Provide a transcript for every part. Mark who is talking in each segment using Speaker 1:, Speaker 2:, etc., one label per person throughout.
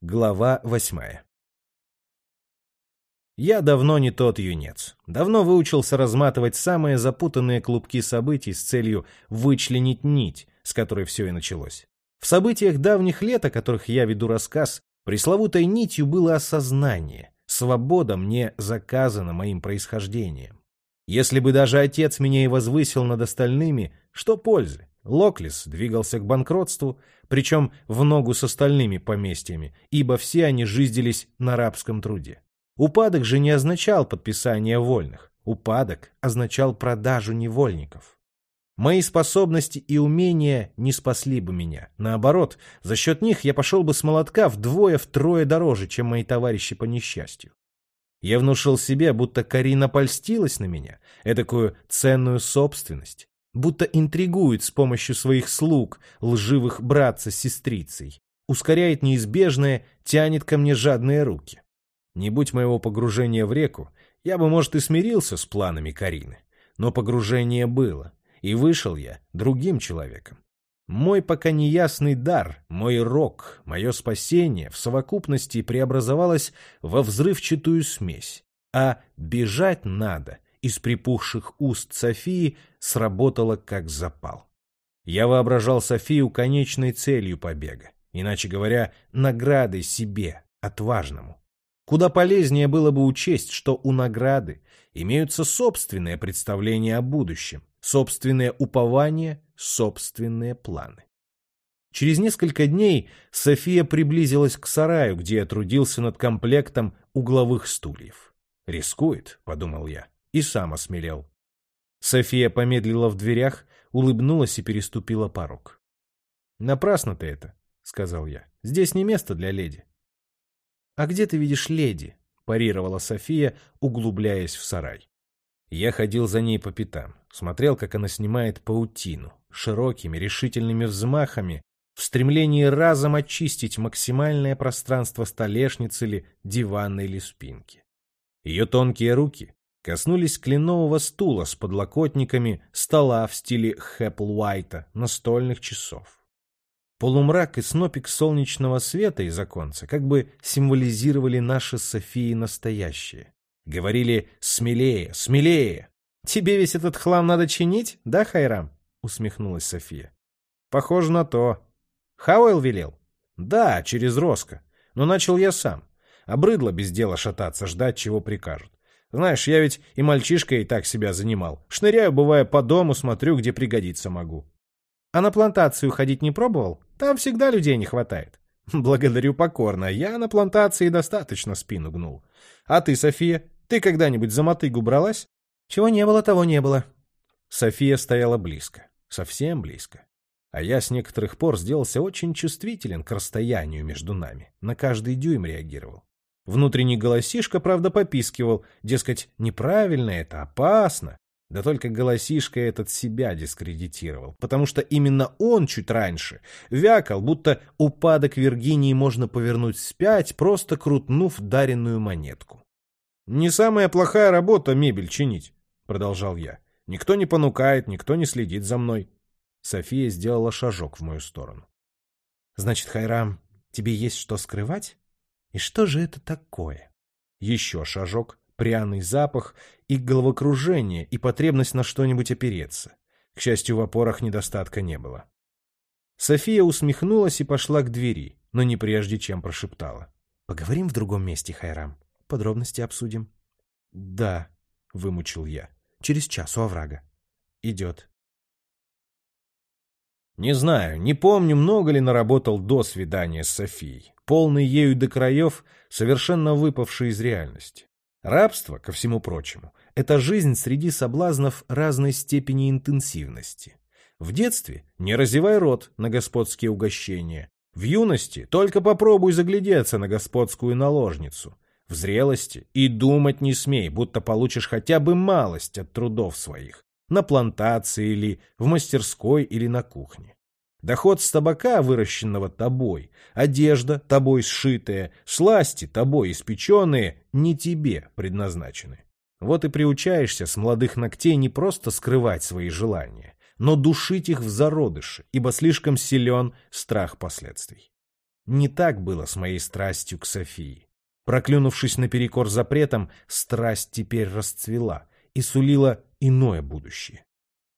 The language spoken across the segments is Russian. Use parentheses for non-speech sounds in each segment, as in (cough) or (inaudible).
Speaker 1: Глава восьмая Я давно не тот юнец. Давно выучился разматывать самые запутанные клубки событий с целью вычленить нить, с которой все и началось. В событиях давних лет, о которых я веду рассказ, пресловутой нитью было осознание. Свобода мне заказана моим происхождением. Если бы даже отец меня и возвысил над остальными, что пользы? Локлис двигался к банкротству, причем в ногу с остальными поместьями, ибо все они жиздились на рабском труде. Упадок же не означал подписание вольных. Упадок означал продажу невольников. Мои способности и умения не спасли бы меня. Наоборот, за счет них я пошел бы с молотка вдвое-втрое дороже, чем мои товарищи по несчастью. Я внушил себе, будто Карина польстилась на меня, эдакую ценную собственность, будто интригует с помощью своих слуг, лживых братца с сестрицей, ускоряет неизбежное, тянет ко мне жадные руки. Не будь моего погружения в реку, я бы, может, и смирился с планами Карины. Но погружение было, и вышел я другим человеком. Мой пока неясный дар, мой рок, мое спасение в совокупности преобразовалось во взрывчатую смесь. А бежать надо из припухших уст Софии сработало как запал. Я воображал Софию конечной целью побега, иначе говоря, наградой себе, отважному. Куда полезнее было бы учесть, что у награды имеются собственные представления о будущем, собственное упование, собственные планы. Через несколько дней София приблизилась к сараю, где я трудился над комплектом угловых стульев. «Рискует», — подумал я и сам осмелел. София помедлила в дверях, улыбнулась и переступила порог. «Напрасно ты это», — сказал я. «Здесь не место для леди». «А где ты видишь леди?» — парировала София, углубляясь в сарай. Я ходил за ней по пятам, смотрел, как она снимает паутину, широкими решительными взмахами, в стремлении разом очистить максимальное пространство столешницы или дивана или спинки. Ее тонкие руки коснулись кленового стула с подлокотниками, стола в стиле Хэппл Уайта, настольных часов. Полумрак и снопик солнечного света из оконца как бы символизировали наше Софии настоящее. Говорили «смелее, смелее!» «Тебе весь этот хлам надо чинить, да, Хайрам?» — усмехнулась София. «Похоже на то». «Хауэлл велел?» «Да, через Роско. Но начал я сам. Обрыдло без дела шататься, ждать, чего прикажут. Знаешь, я ведь и мальчишкой так себя занимал. Шныряю, бывая, по дому, смотрю, где пригодиться могу. А на плантацию ходить не пробовал? Там всегда людей не хватает. (laughs) Благодарю покорно. Я на плантации достаточно спину гнул. А ты, София, ты когда-нибудь за мотыгу бралась? Чего не было, того не было. София стояла близко. Совсем близко. А я с некоторых пор сделался очень чувствителен к расстоянию между нами. На каждый дюйм реагировал. Внутренний голосишка, правда, попискивал, дескать, неправильно это, опасно. Да только голосишка этот себя дискредитировал, потому что именно он чуть раньше вякал, будто упадок Виргинии можно повернуть вспять, просто крутнув даренную монетку. «Не самая плохая работа мебель чинить», — продолжал я. «Никто не понукает, никто не следит за мной». София сделала шажок в мою сторону. «Значит, Хайрам, тебе есть что скрывать?» И что же это такое? Еще шажок, пряный запах и головокружение, и потребность на что-нибудь опереться. К счастью, в опорах недостатка не было. София усмехнулась и пошла к двери, но не прежде, чем прошептала. «Поговорим в другом месте, Хайрам. Подробности обсудим». «Да», — вымучил я. «Через час у оврага». «Идет». Не знаю, не помню, много ли наработал до свидания с Софией полный ею до краев, совершенно выпавший из реальности. Рабство, ко всему прочему, это жизнь среди соблазнов разной степени интенсивности. В детстве не разевай рот на господские угощения. В юности только попробуй заглядеться на господскую наложницу. В зрелости и думать не смей, будто получишь хотя бы малость от трудов своих. На плантации или в мастерской или на кухне. Доход с табака, выращенного тобой, одежда, тобой сшитая, сласти, тобой испеченные, не тебе предназначены. Вот и приучаешься с молодых ногтей не просто скрывать свои желания, но душить их в зародыше, ибо слишком силен страх последствий. Не так было с моей страстью к Софии. Проклюнувшись наперекор запретом, страсть теперь расцвела и сулила иное будущее.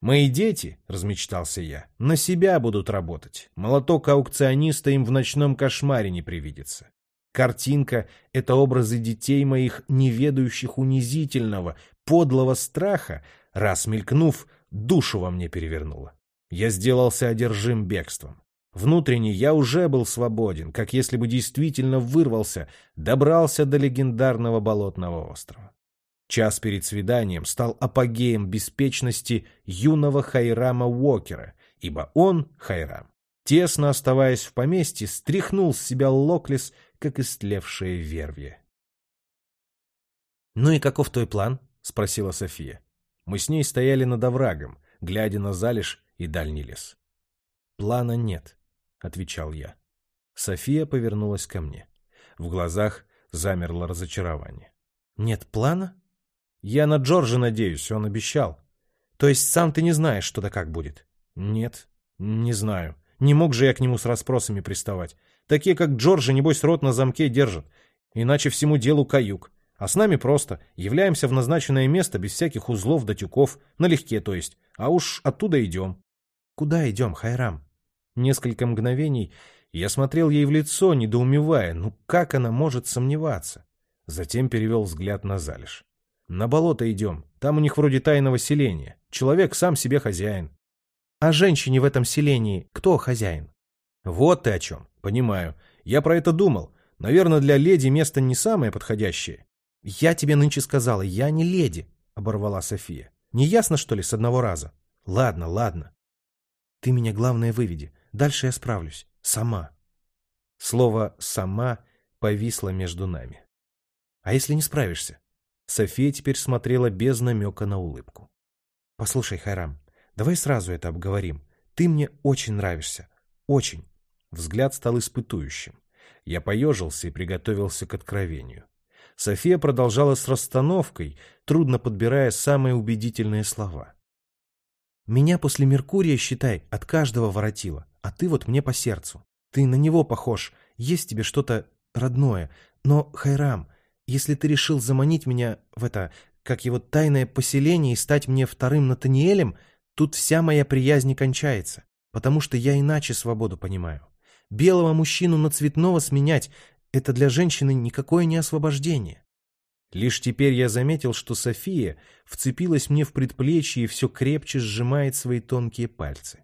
Speaker 1: «Мои дети, — размечтался я, — на себя будут работать. Молоток аукциониста им в ночном кошмаре не привидится. Картинка — это образы детей моих, не ведающих унизительного, подлого страха, раз мелькнув, душу во мне перевернула. Я сделался одержим бегством. Внутренне я уже был свободен, как если бы действительно вырвался, добрался до легендарного болотного острова. Час перед свиданием стал апогеем беспечности юного Хайрама Уокера, ибо он, Хайрам, тесно оставаясь в поместье, стряхнул с себя Локлис, как истлевшее вервье.
Speaker 2: «Ну и каков твой план?» — спросила София.
Speaker 1: Мы с ней стояли над оврагом, глядя на залежь и дальний лес.
Speaker 2: «Плана нет», — отвечал я.
Speaker 1: София повернулась ко мне. В глазах замерло разочарование.
Speaker 2: «Нет плана?»
Speaker 1: Я на Джорджа надеюсь, он обещал.
Speaker 2: То есть сам ты не знаешь, что да как будет?
Speaker 1: Нет, не знаю. Не мог же я к нему с расспросами приставать. Такие, как Джорджа, небось, рот на замке держат. Иначе всему делу каюк. А с нами просто. Являемся в назначенное место без всяких узлов да тюков. Налегке, то есть. А уж оттуда идем.
Speaker 2: Куда идем, Хайрам?
Speaker 1: Несколько мгновений я смотрел ей в лицо, недоумевая, ну как она может сомневаться? Затем перевел взгляд на залежь. На болото идем. Там у них вроде тайного селения. Человек сам себе хозяин.
Speaker 2: А женщине в этом селении кто хозяин?
Speaker 1: Вот ты о чем. Понимаю. Я про это думал. Наверное, для леди место не самое подходящее.
Speaker 2: Я тебе нынче сказала, я не леди, оборвала София. Не ясно, что ли, с одного раза? Ладно, ладно. Ты меня, главное, выведи. Дальше я справлюсь. Сама.
Speaker 1: Слово «сама» повисло между нами.
Speaker 2: А если не справишься?
Speaker 1: София теперь смотрела без намека на улыбку.
Speaker 2: «Послушай, Хайрам, давай сразу это обговорим. Ты мне очень нравишься. Очень».
Speaker 1: Взгляд стал испытующим. Я поежился и приготовился к откровению. София продолжала с расстановкой, трудно подбирая самые убедительные слова.
Speaker 2: «Меня после Меркурия, считай, от каждого воротило, а ты вот мне по сердцу. Ты на него похож, есть тебе что-то родное. Но, Хайрам, если ты решил заманить меня в это, как его тайное поселение и стать мне вторым Натаниэлем, тут вся моя приязнь кончается, потому что я иначе свободу понимаю. Белого мужчину на цветного сменять — это для женщины никакое не освобождение.
Speaker 1: Лишь теперь я заметил, что София вцепилась мне в предплечье и все крепче сжимает свои тонкие пальцы.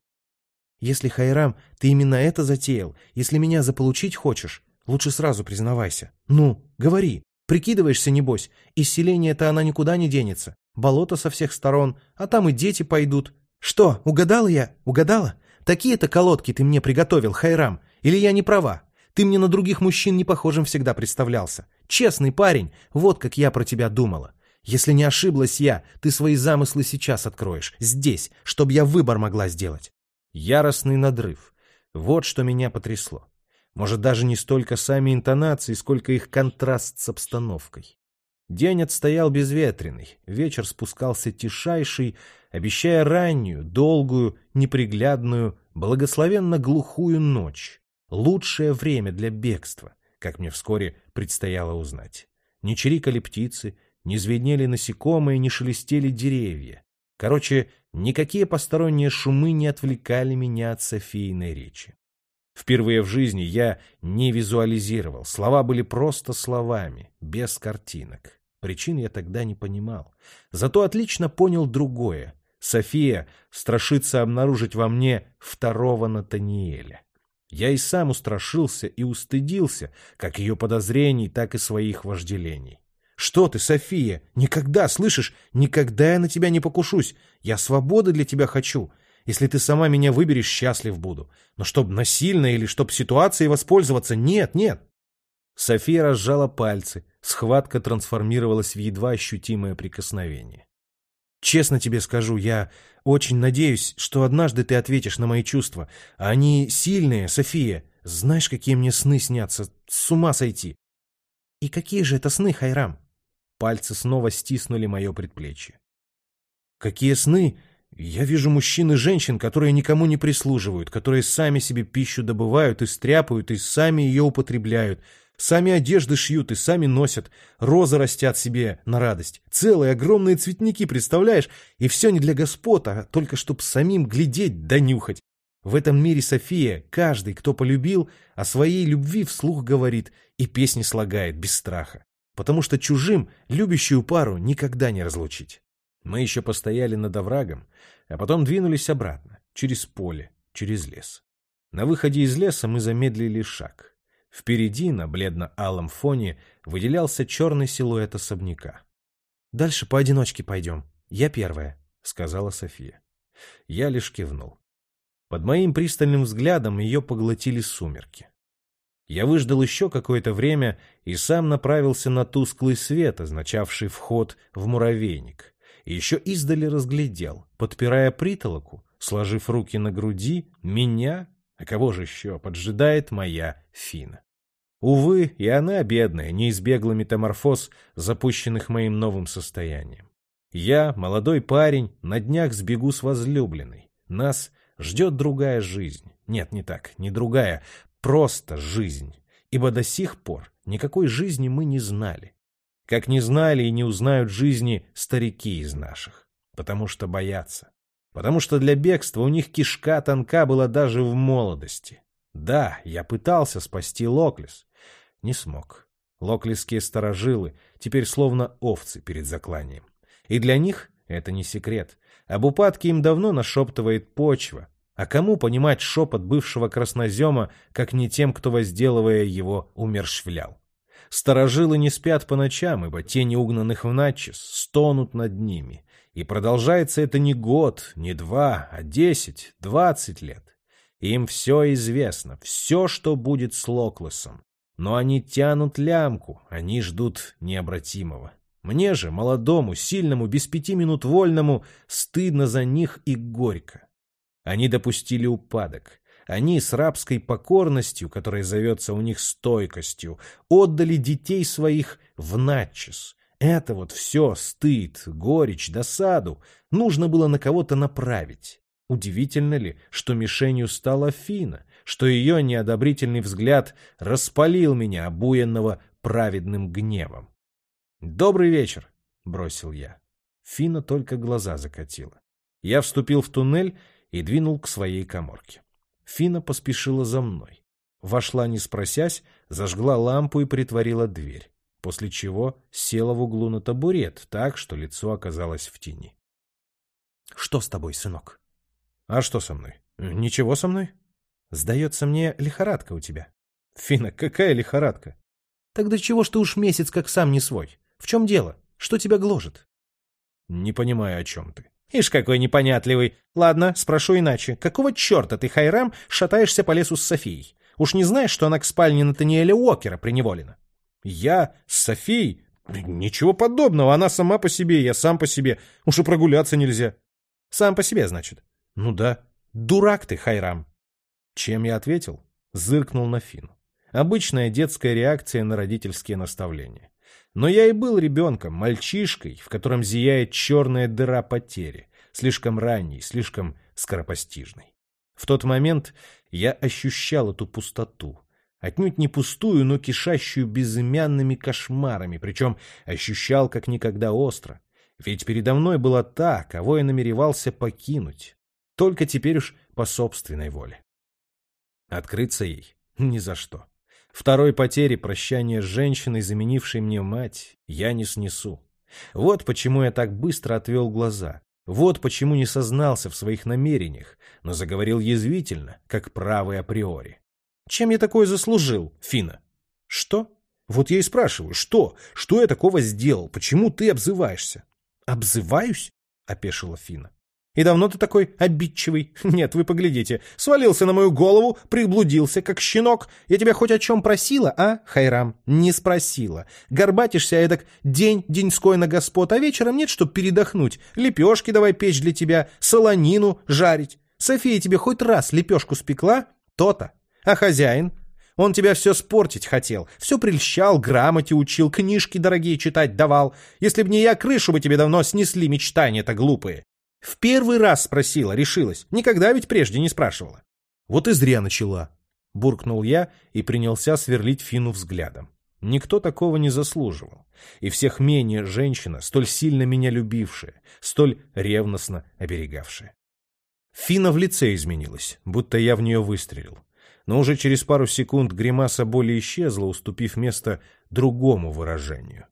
Speaker 2: «Если, Хайрам, ты именно это затеял, если меня заполучить хочешь, лучше сразу признавайся. Ну, говори, Прикидываешься, небось, из селения-то она никуда не денется. Болото со всех сторон, а там и дети пойдут. Что, угадала я? Угадала? Такие-то колодки ты мне приготовил, Хайрам. Или я не права? Ты мне на других мужчин не похожим всегда представлялся. Честный парень, вот как я про тебя думала. Если не ошиблась я, ты свои замыслы сейчас откроешь, здесь, чтобы я выбор могла сделать.
Speaker 1: Яростный надрыв. Вот что меня потрясло. Может, даже не столько сами интонации, сколько их контраст с обстановкой. День отстоял безветренный, вечер спускался тишайший, обещая раннюю, долгую, неприглядную, благословенно глухую ночь. Лучшее время для бегства, как мне вскоре предстояло узнать. Не чирикали птицы, не звенели насекомые, не шелестели деревья. Короче, никакие посторонние шумы не отвлекали меня от Софийной речи. Впервые в жизни я не визуализировал, слова были просто словами, без картинок. Причин я тогда не понимал. Зато отлично понял другое. София страшится обнаружить во мне второго Натаниэля. Я и сам устрашился и устыдился, как ее подозрений, так и своих вожделений. «Что ты, София? Никогда, слышишь? Никогда я на тебя не покушусь. Я свободы для тебя хочу. Если ты сама меня выберешь, счастлив буду. Но чтоб насильно или чтоб ситуацией воспользоваться, нет, нет. София разжала пальцы. Схватка трансформировалась в едва ощутимое прикосновение. Честно тебе скажу, я очень надеюсь, что однажды ты ответишь на мои чувства. Они сильные, София. Знаешь, какие мне сны снятся? С ума сойти.
Speaker 2: И какие же это сны, Хайрам?
Speaker 1: Пальцы снова стиснули мое предплечье. Какие сны?
Speaker 2: Я вижу мужчин и женщин, которые никому не прислуживают, которые сами себе пищу добывают и стряпают, и сами ее употребляют, сами одежды шьют и сами носят, розы растят себе на радость, целые огромные цветники, представляешь? И все не для господ, а только чтоб самим глядеть да нюхать. В этом мире София, каждый, кто полюбил, о своей любви вслух говорит и песни слагает без страха, потому что чужим любящую пару никогда не разлучить. Мы еще постояли над оврагом, а потом двинулись обратно, через поле, через лес. На выходе из леса мы замедлили шаг. Впереди, на бледно-алом фоне, выделялся черный силуэт особняка. «Дальше поодиночке пойдем. Я первая», — сказала София. Я лишь кивнул. Под моим пристальным взглядом ее поглотили сумерки. Я выждал еще какое-то время и сам направился на тусклый свет, означавший вход в муравейник. И еще издали разглядел, подпирая притолоку, сложив руки на груди, меня, а кого же еще, поджидает моя Фина. Увы, и она, бедная, не избегла метаморфоз, запущенных моим новым состоянием. Я, молодой парень, на днях сбегу с возлюбленной. Нас ждет другая жизнь. Нет, не так, не другая, просто жизнь. Ибо до сих пор никакой жизни мы не знали. Как не знали и не узнают жизни старики из наших. Потому что боятся. Потому что для бегства у них кишка тонка была даже в молодости. Да, я пытался спасти Локлис. Не смог. Локлисские сторожилы теперь словно овцы перед закланием. И для них это не секрет. Об упадке им давно нашептывает почва. А кому понимать шепот бывшего краснозема, как не тем, кто, возделывая его, умершвлял? Старожилы не спят по ночам, ибо тени угнанных в начес стонут над ними. И продолжается это не год, не два, а десять, двадцать лет. Им все известно, все, что будет с Локлесом. Но они тянут лямку, они ждут необратимого. Мне же, молодому, сильному, без пяти минут вольному, стыдно за них и горько. Они допустили упадок. Они с рабской покорностью, которая зовется у них стойкостью, отдали детей своих в начес. Это вот все стыд, горечь, досаду нужно было на кого-то направить. Удивительно ли, что мишенью стала Фина, что ее неодобрительный взгляд распалил меня, обуянного праведным гневом? «Добрый вечер», — бросил я. Фина только глаза закатила. Я вступил в туннель и двинул к своей коморке. Фина поспешила за мной. Вошла, не спросясь, зажгла лампу и притворила дверь, после чего села в углу на табурет так, что лицо оказалось в тени. — Что с тобой, сынок? — А что со мной? Ничего со мной? — Сдается мне, лихорадка у тебя. — Фина, какая лихорадка? — Тогда чего ж ты уж месяц как сам не свой? В чем дело? Что тебя гложет? Не понимаю, о чем ты. Ишь, какой непонятливый. Ладно, спрошу иначе. Какого черта ты, Хайрам, шатаешься по лесу с Софией? Уж не знаешь, что она к спальне Натаниэля Уокера приневолена? Я? С Софией? Ничего подобного. Она сама по себе, я сам по себе. Уж и прогуляться нельзя. Сам по себе, значит? Ну да. Дурак ты, Хайрам. Чем я ответил? Зыркнул на Фину. Обычная детская реакция на родительские наставления. Но я и был ребенком, мальчишкой, в котором зияет черная дыра потери, слишком ранней, слишком скоропостижной. В тот момент я ощущал эту пустоту, отнюдь не пустую, но кишащую безымянными кошмарами, причем ощущал как никогда остро. Ведь передо мной была та, кого я намеревался покинуть, только теперь уж по собственной воле. Открыться ей ни за что. Второй потери прощания с женщиной, заменившей мне мать, я не снесу. Вот почему я так быстро отвел глаза. Вот почему не сознался в своих намерениях, но заговорил язвительно, как правый априори. Чем я такое заслужил, Фина? Что? Вот я и спрашиваю, что? Что я такого сделал? Почему ты обзываешься? Обзываюсь? — опешила Фина. И давно ты такой обидчивый? (laughs) Нет, вы поглядите. Свалился на мою голову, приблудился, как щенок. Я тебя хоть о чем просила, а, Хайрам? Не спросила. Горбатишься эдак день-деньской на господ, а вечером нет, чтоб передохнуть. Лепешки давай печь для тебя, солонину жарить. София тебе хоть раз лепешку спекла? То-то. А хозяин? Он тебя все спортить хотел, все прельщал, грамоте учил, книжки дорогие читать давал. Если б не я, крышу бы тебе давно снесли мечтания-то глупые.
Speaker 1: В первый раз спросила, решилась. Никогда ведь прежде не спрашивала.
Speaker 2: Вот и зря начала.
Speaker 1: Буркнул я и принялся сверлить Фину взглядом. Никто такого не заслуживал. И всех менее женщина, столь сильно меня любившая, столь ревностно оберегавшая. Фина в лице изменилась, будто я в нее выстрелил. Но уже через пару секунд гримаса боли исчезла, уступив место другому выражению.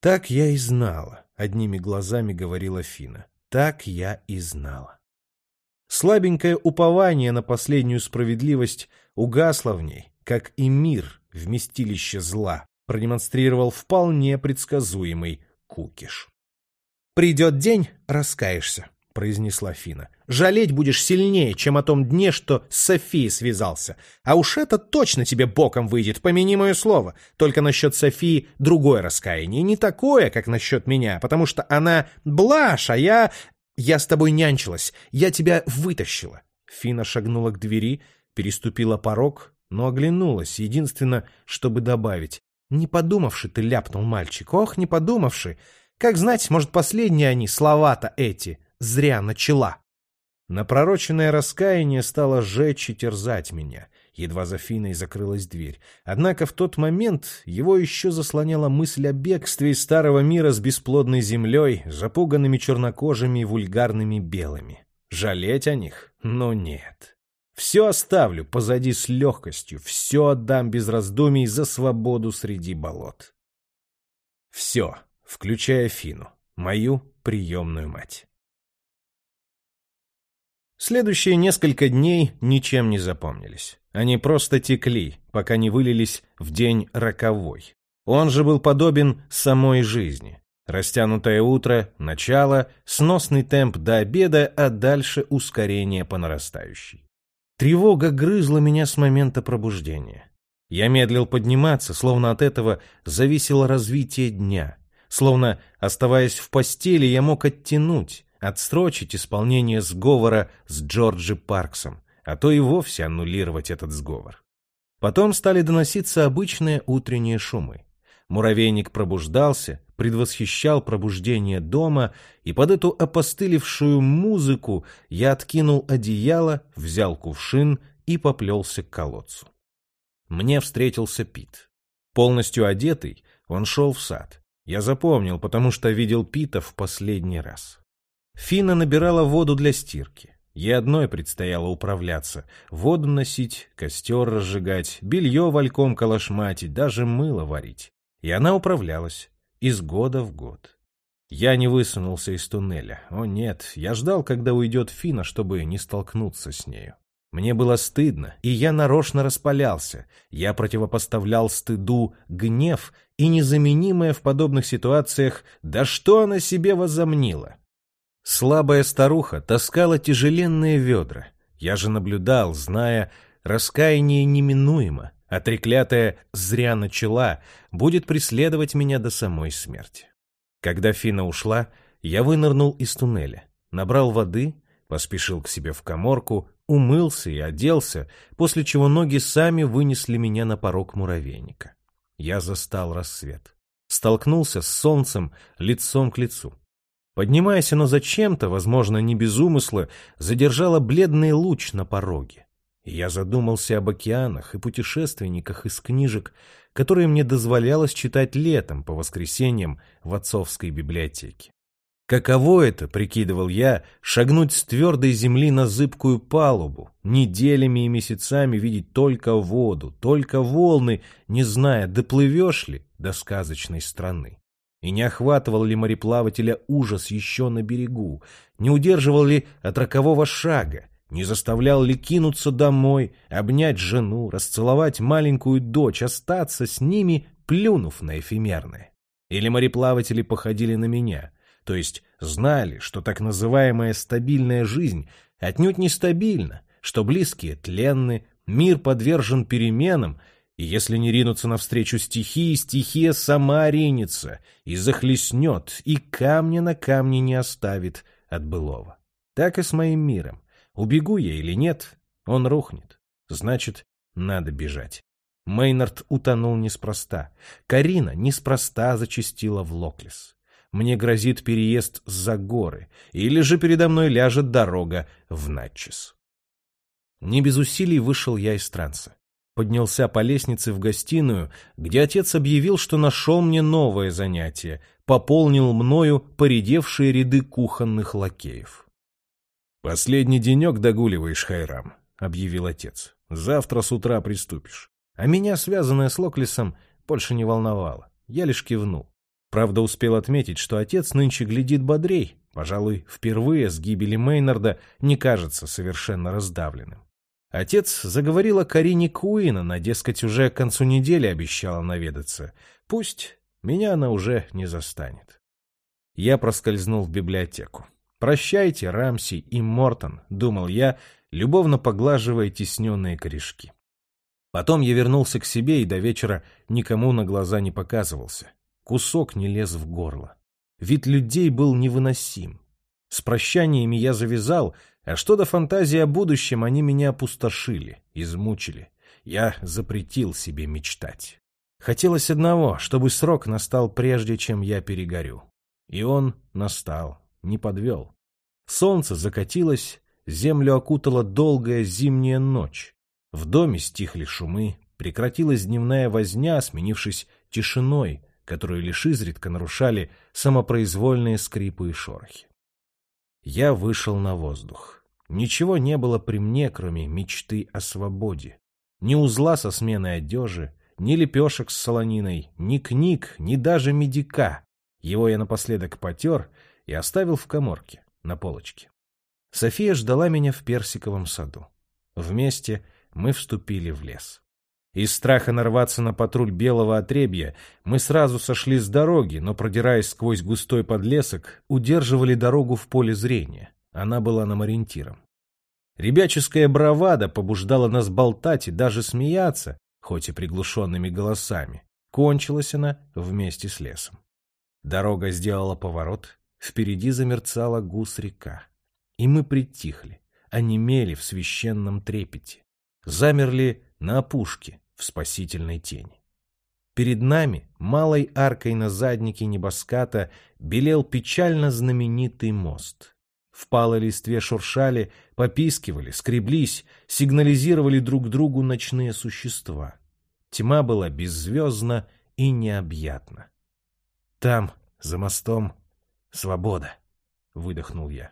Speaker 1: «Так я и знала», — одними глазами говорила Фина. «Так я и знала». Слабенькое упование на последнюю справедливость угасло в ней, как и мир, вместилище зла, продемонстрировал вполне предсказуемый кукиш. «Придет день, раскаешься», — произнесла Фина. «Жалеть будешь сильнее, чем о том дне, что с Софией связался. А уж это точно тебе боком выйдет, помяни мое слово. Только насчет Софии другое раскаяние, не такое, как насчет меня, потому что она блажь, а я... Я с тобой нянчилась, я тебя вытащила». Фина шагнула к двери, переступила порог, но оглянулась, единственно, чтобы добавить. «Не подумавши ты ляпнул мальчик, ох, не подумавши. Как знать, может, последние они, слова-то эти, зря начала». Напророченное раскаяние стало жечь и терзать меня. Едва за Финой закрылась дверь. Однако в тот момент его еще заслоняла мысль о бегстве из старого мира с бесплодной землей, запуганными чернокожими и вульгарными белыми. Жалеть о них? Но нет. Все оставлю позади с легкостью, все отдам без раздумий за свободу среди болот. Все, включая Фину, мою приемную мать. Следующие несколько дней ничем не запомнились. Они просто текли, пока не вылились в день роковой. Он же был подобен самой жизни. Растянутое утро, начало, сносный темп до обеда, а дальше ускорение по нарастающей. Тревога грызла меня с момента пробуждения. Я медлил подниматься, словно от этого зависело развитие дня. Словно, оставаясь в постели, я мог оттянуть, отсрочить исполнение сговора с Джорджи Парксом, а то и вовсе аннулировать этот сговор. Потом стали доноситься обычные утренние шумы. Муравейник пробуждался, предвосхищал пробуждение дома, и под эту опостылевшую музыку я откинул одеяло, взял кувшин и поплелся к колодцу. Мне встретился Пит. Полностью одетый, он шел в сад. Я запомнил, потому что видел Пита в последний раз. Фина набирала воду для стирки. Ей одной предстояло управляться, воду носить, костер разжигать, белье вальком калашматить, даже мыло варить. И она управлялась из года в год. Я не высунулся из туннеля. О нет, я ждал, когда уйдет Фина, чтобы не столкнуться с нею. Мне было стыдно, и я нарочно распалялся. Я противопоставлял стыду гнев и незаменимое в подобных ситуациях «да что она себе возомнила?». Слабая старуха таскала тяжеленные ведра. Я же наблюдал, зная, раскаяние неминуемо, а треклятая «зря начала» будет преследовать меня до самой смерти. Когда Фина ушла, я вынырнул из туннеля, набрал воды, поспешил к себе в коморку, умылся и оделся, после чего ноги сами вынесли меня на порог муравейника. Я застал рассвет. Столкнулся с солнцем лицом к лицу. Поднимаясь, оно зачем-то, возможно, не без умысла, задержало бледный луч на пороге я задумался об океанах и путешественниках из книжек, которые мне дозволялось читать летом по воскресеньям в отцовской библиотеке. Каково это, прикидывал я, шагнуть с твердой земли на зыбкую палубу, неделями и месяцами видеть только воду, только волны, не зная, доплывешь ли до сказочной страны. И не охватывал ли мореплавателя ужас еще на берегу, не удерживал ли от рокового шага, не заставлял ли кинуться домой, обнять жену, расцеловать маленькую дочь, остаться с ними, плюнув на эфемерное? Или мореплаватели походили на меня, то есть знали, что так называемая стабильная жизнь отнюдь не стабильна, что близкие тленны, мир подвержен переменам, и если не ринуться навстречу стихии, стихия сама ринется и захлестнет, и камня на камне не оставит от былого. Так и с моим миром. Убегу я или нет, он рухнет. Значит, надо бежать. Мейнард утонул неспроста. Карина неспроста зачастила в Локлес. мне грозит переезд за горы, или же передо мной ляжет дорога в Натчес. Не без усилий вышел я из транса. Поднялся по лестнице в гостиную, где отец объявил, что нашел мне новое занятие, пополнил мною поредевшие ряды кухонных лакеев. «Последний денек догуливаешь, Хайрам», — объявил отец. «Завтра с утра приступишь». А меня, связанное с Локлисом, больше не волновало. Я лишь кивнул. Правда, успел отметить, что отец нынче глядит бодрей. Пожалуй, впервые с гибели Мейнарда не кажется совершенно раздавленным. Отец заговорил о Карине Куина, на, дескать, уже к концу недели обещала наведаться. Пусть меня она уже не застанет. Я проскользнул в библиотеку. «Прощайте, Рамси и Мортон», — думал я, любовно поглаживая тесненные корешки. Потом я вернулся к себе и до вечера никому на глаза не показывался. Кусок не лез в горло. Вид людей был невыносим. С прощаниями я завязал, а что до фантазии о будущем, они меня опустошили, измучили. Я запретил себе мечтать. Хотелось одного, чтобы срок настал прежде, чем я перегорю. И он настал, не подвел. Солнце закатилось, землю окутала долгая зимняя ночь. В доме стихли шумы, прекратилась дневная возня, сменившись тишиной, которую лишь изредка нарушали самопроизвольные скрипы и шорохи. Я вышел на воздух. Ничего не было при мне, кроме мечты о свободе. Ни узла со сменой одежи, ни лепешек с солониной, ни книг, ни даже медика. Его я напоследок потер и оставил в коморке, на полочке. София ждала меня в персиковом саду. Вместе мы вступили в лес. Из страха нарваться на патруль белого отребья мы сразу сошли с дороги, но, продираясь сквозь густой подлесок, удерживали дорогу в поле зрения. Она была нам ориентиром. Ребяческая бравада побуждала нас болтать и даже смеяться, хоть и приглушенными голосами. Кончилась она вместе с лесом. Дорога сделала поворот, впереди замерцала гус-река. И мы притихли, онемели в священном трепете. Замерли на опушке, в спасительной тени. Перед нами, малой аркой на заднике небоската, белел печально знаменитый мост. В палой листве шуршали, попискивали, скреблись, сигнализировали друг другу ночные существа. Тьма была беззвездна и необъятна. Там, за мостом, свобода, — выдохнул я.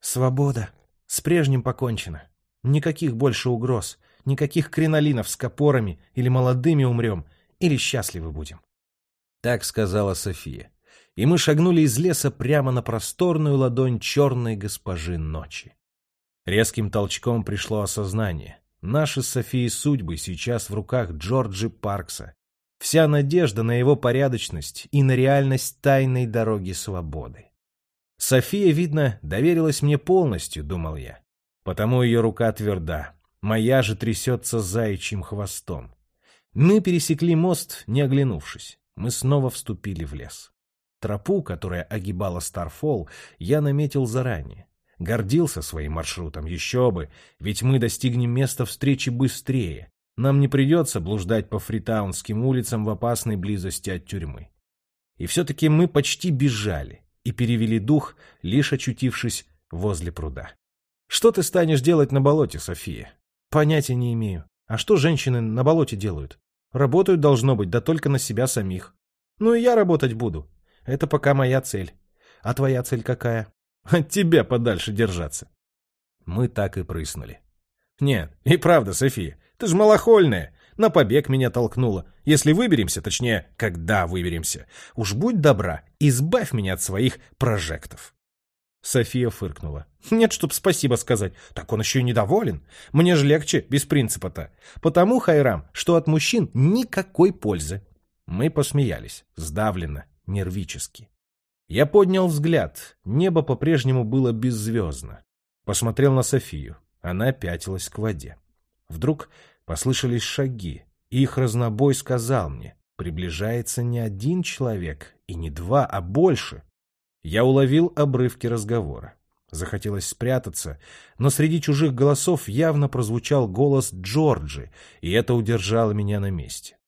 Speaker 1: Свобода. С прежним покончено. Никаких больше угроз. Никаких кринолинов с копорами, или молодыми умрем, или счастливы будем. Так сказала София. И мы шагнули из леса прямо на просторную ладонь черной госпожи ночи. Резким толчком пришло осознание. Наши с Софией судьбы сейчас в руках Джорджи Паркса. Вся надежда на его порядочность и на реальность тайной дороги свободы. София, видно, доверилась мне полностью, думал я. Потому ее рука тверда, Моя же трясется заячьим хвостом. Мы пересекли мост, не оглянувшись. Мы снова вступили в лес. Тропу, которая огибала Старфолл, я наметил заранее. Гордился своим маршрутом, еще бы, ведь мы достигнем места встречи быстрее. Нам не придется блуждать по фритаунским улицам в опасной близости от тюрьмы. И все-таки мы почти бежали и перевели дух, лишь очутившись возле пруда. Что ты станешь делать на болоте, София? Понятия не имею. А что женщины на болоте делают? Работают, должно быть, да только на себя самих. Ну и я работать буду. Это пока моя цель. А твоя цель какая? (laughs) От тебя подальше держаться. Мы так и прыснули. Нет, и правда, София, ты ж малохольная. На побег меня толкнула. Если выберемся, точнее, когда выберемся, уж будь добра, избавь меня от своих прожектов. София фыркнула. «Нет, чтоб спасибо сказать. Так он еще и недоволен. Мне же легче, без принципа-то. Потому, Хайрам, что от мужчин никакой пользы». Мы посмеялись, сдавленно, нервически. Я поднял взгляд. Небо по-прежнему было беззвездно. Посмотрел на Софию. Она пятилась к воде. Вдруг послышались шаги. Их разнобой сказал мне, приближается не один человек, и не два, а больше — я уловил обрывки разговора. Захотелось спрятаться, но среди чужих голосов явно прозвучал голос Джорджи, и это удержало меня на месте.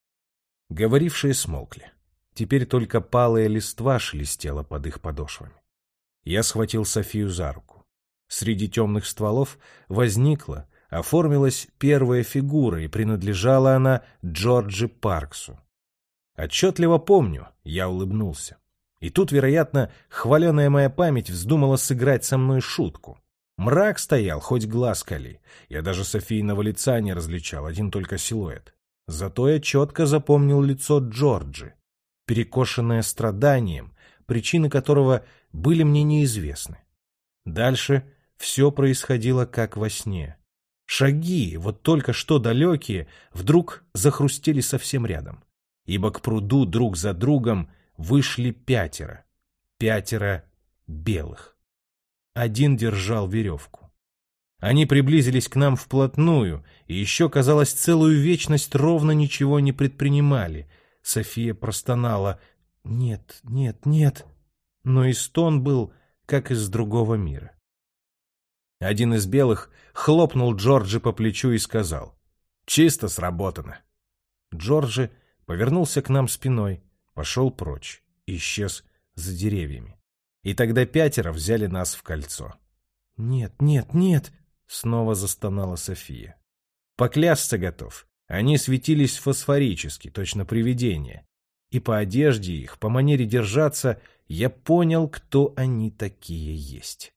Speaker 1: Говорившие смолкли. Теперь только палая листва шелестела под их подошвами. Я схватил Софию за руку. Среди темных стволов возникла, оформилась первая фигура, и принадлежала она Джорджи Парксу. Отчетливо помню, я улыбнулся. И тут, вероятно, хваленая моя память вздумала сыграть со мной шутку. Мрак стоял, хоть глаз кали. Я даже Софийного лица не различал, один только силуэт. Зато я четко запомнил лицо Джорджи, перекошенное страданием, причины которого были мне неизвестны. Дальше все происходило как во сне. Шаги, вот только что далекие, вдруг захрустели совсем рядом, ибо к пруду друг за другом вышли пятеро. Пятеро белых. Один держал веревку. Они приблизились к нам вплотную, и еще, казалось, целую вечность ровно ничего не предпринимали. София простонала «Нет, нет, нет», но и стон был, как из другого мира. Один из белых хлопнул Джорджи по плечу и сказал «Чисто сработано». Джорджи повернулся к нам спиной, пошел прочь, исчез за деревьями. И тогда пятеро взяли нас в кольцо. «Нет, нет, нет!» — снова застонала София. Поклясться готов. Они светились фосфорически, точно привидения. И по одежде их, по манере держаться, я понял, кто они такие есть.